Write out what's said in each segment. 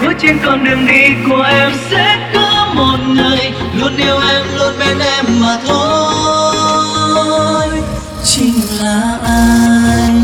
hứa trên con đường đi của em sẽ có một người luôn yêu em, luôn bên em mà thôi. Chính là ai?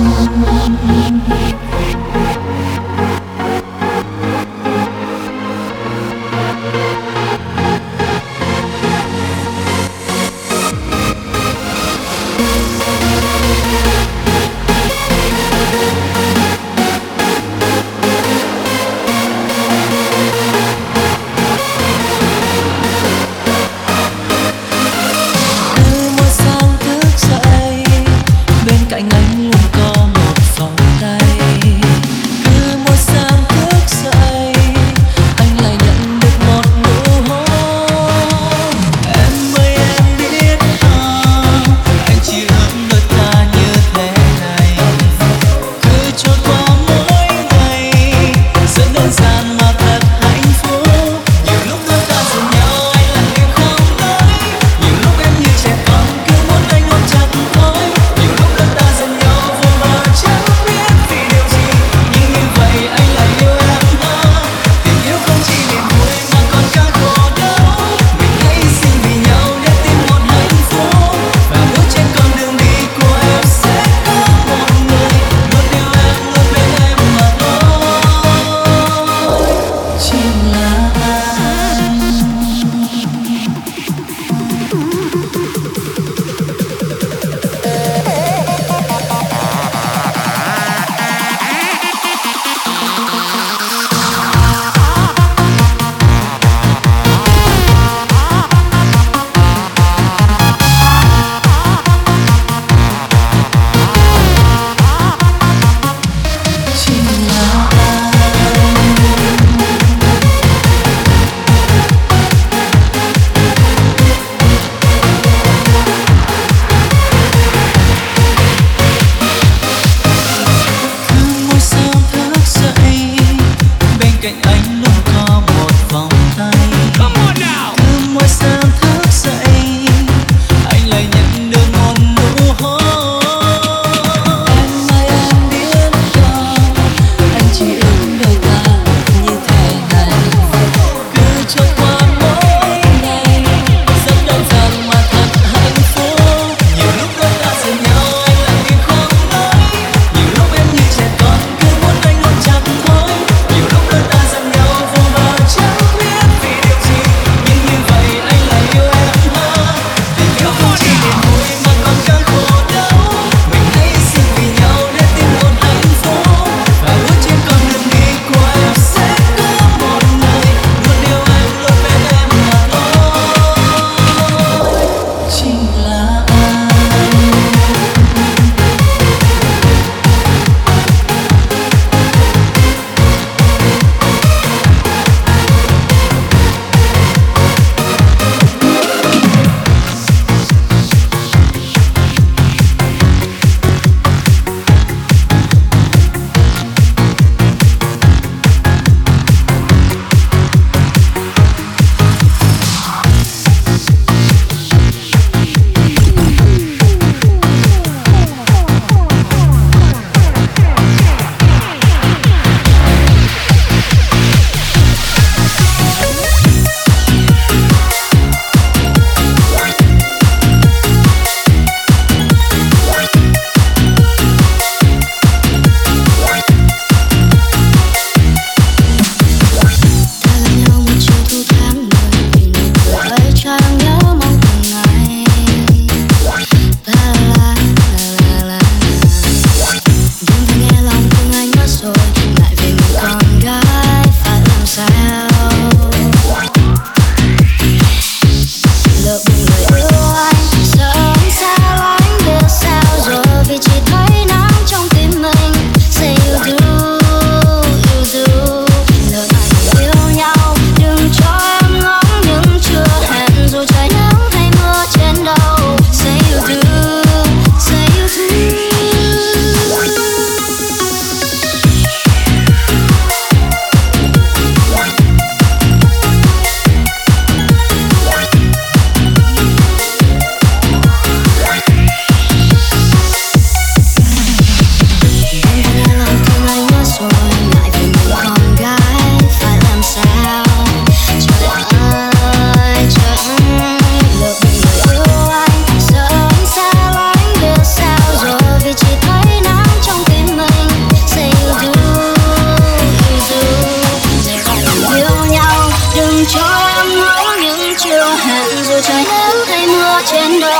cho em ngỡ những chiều hẹn, dù trời héo hay mưa trên đầu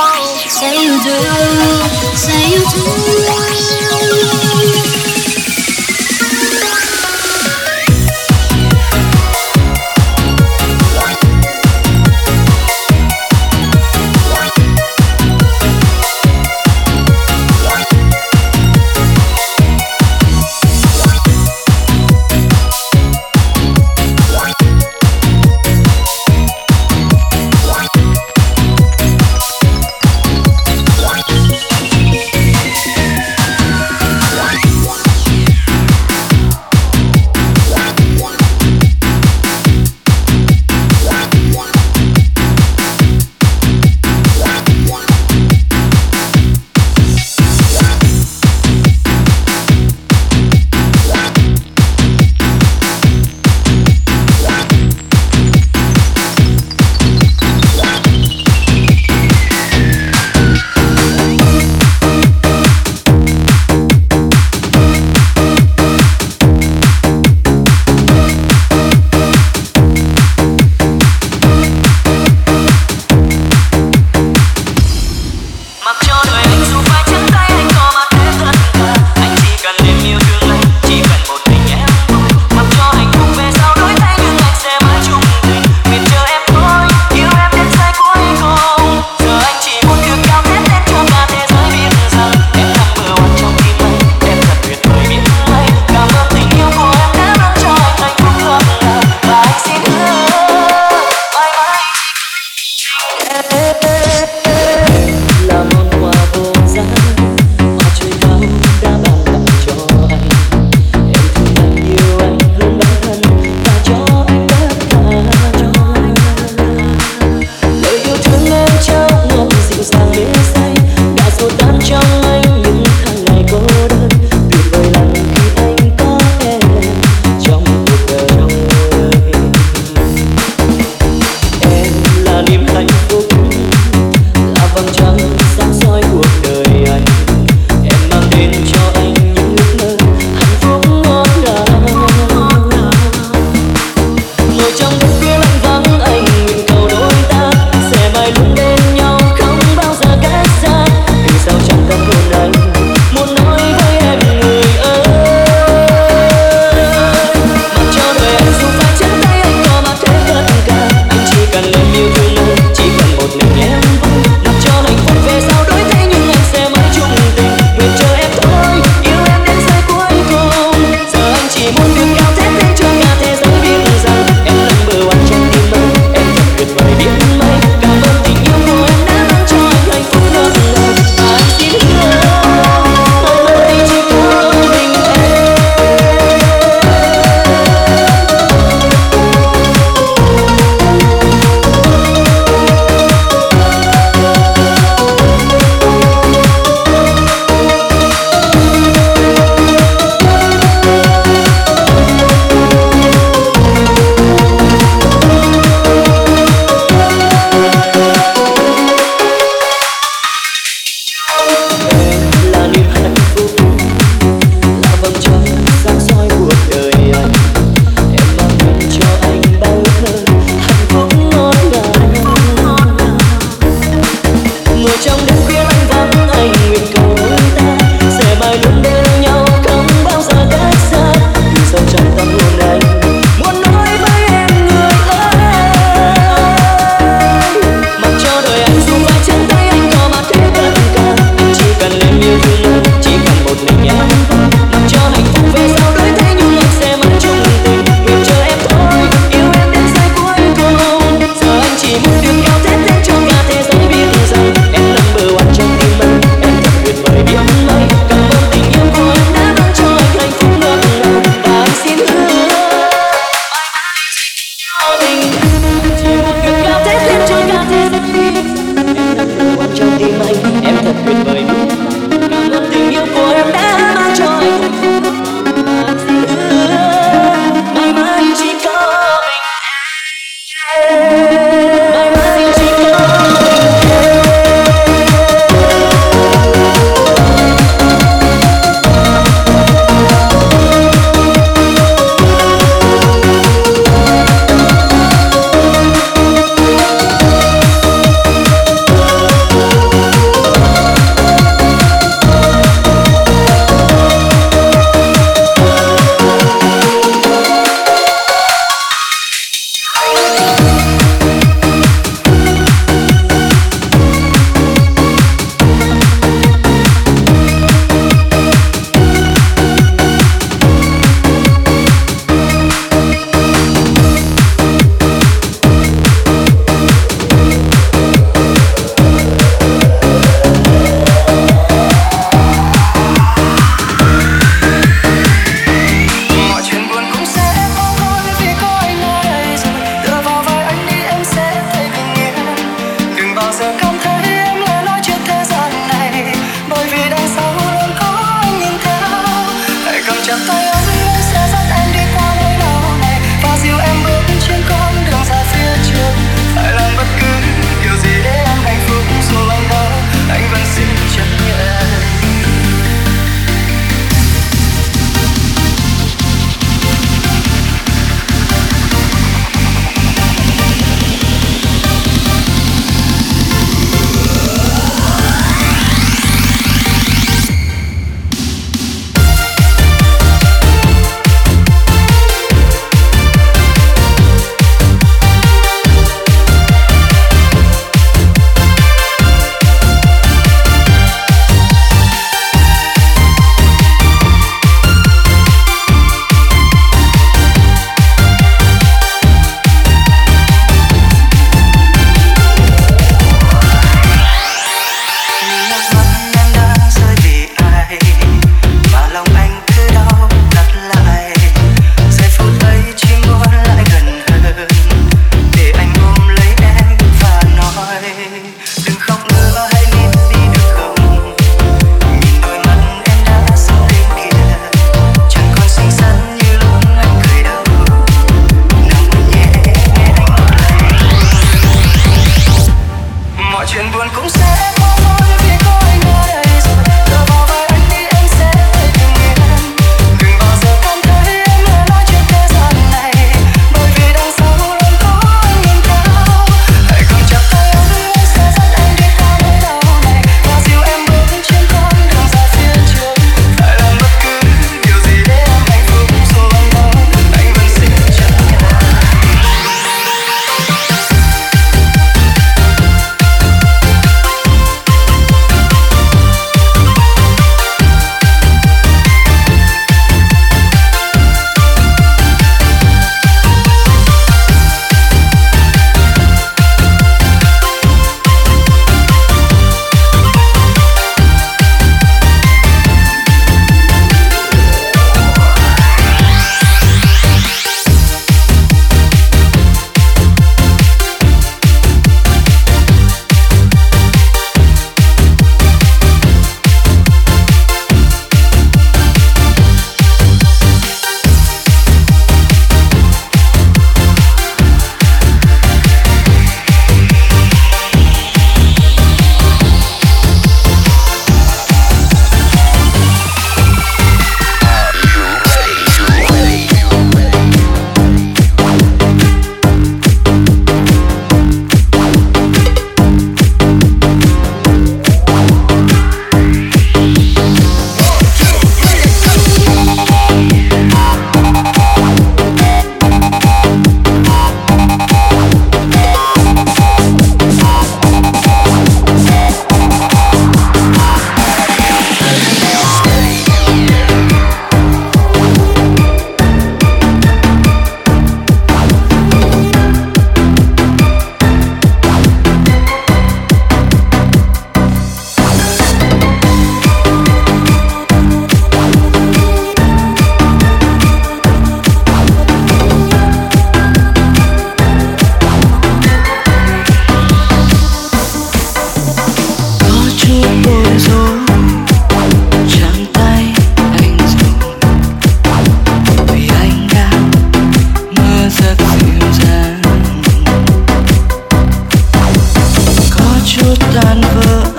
say you do, say you do. sudut dan ber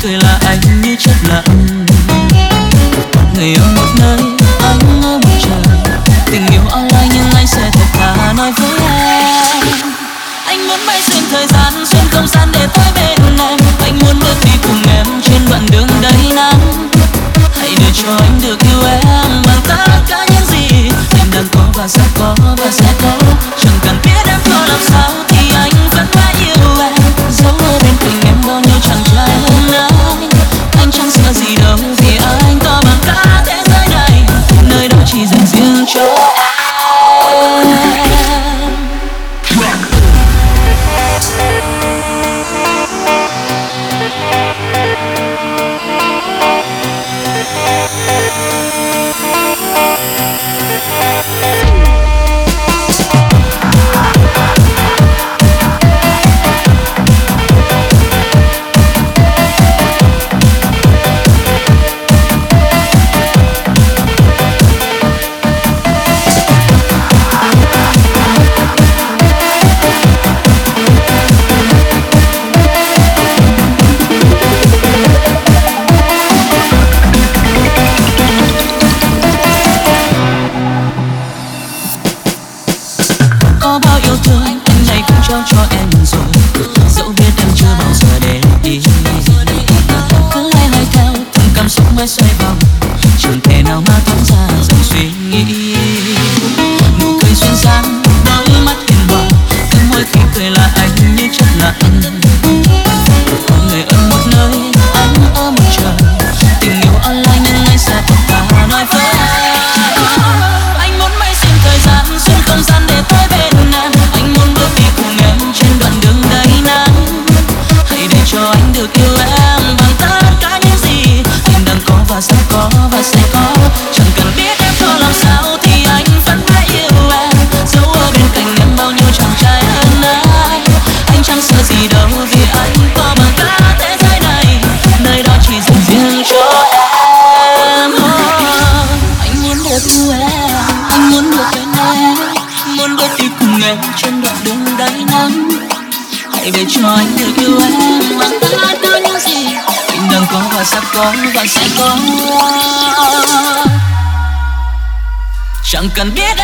tươi là anh như chất lặng. Người ấm một Control and. Chẳng cần biết em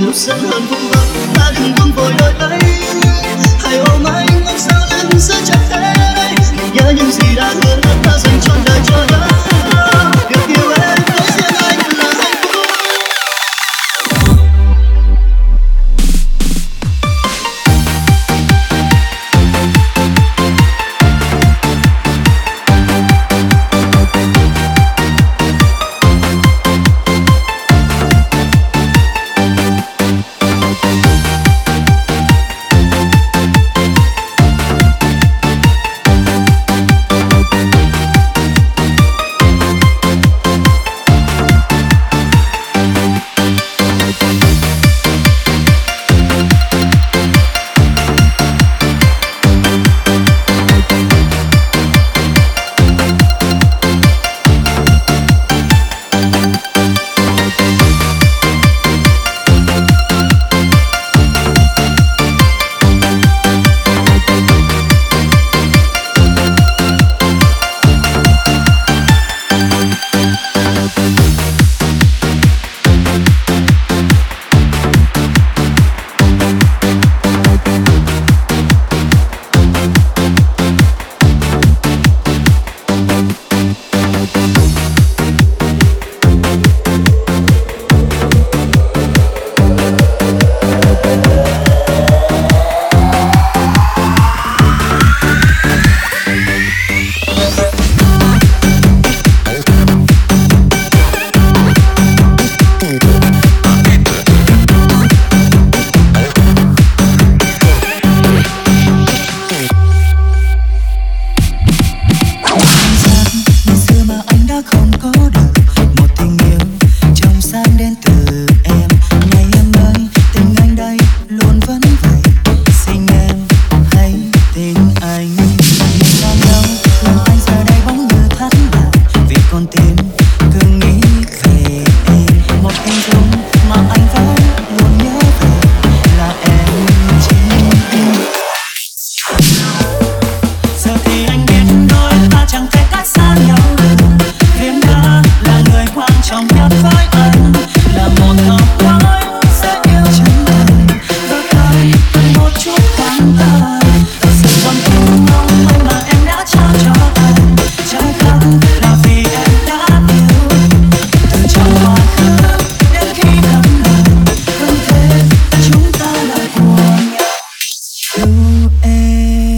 lúc sớm hơn vùng vỡ ta đừng buông vội đôi tay hãy ôm anh ông sao em sẽ chẳng thế nhớ những gì đã hứa to end. Eh.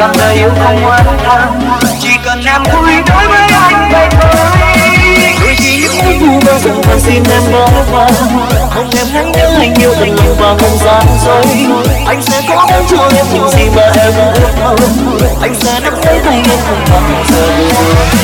chọn đời yêu không oan thang chỉ cần em vui đối với anh vậy thôi đôi khi những nỗi vu bao giờ và xin em bỏ qua. Không em hãy nhớ anh yêu tình nhiều và không gian dối. Anh sẽ có đến cho em những gì mà em ước mơ. Anh sẽ nắm lấy tay em cùng vào giờ buồn.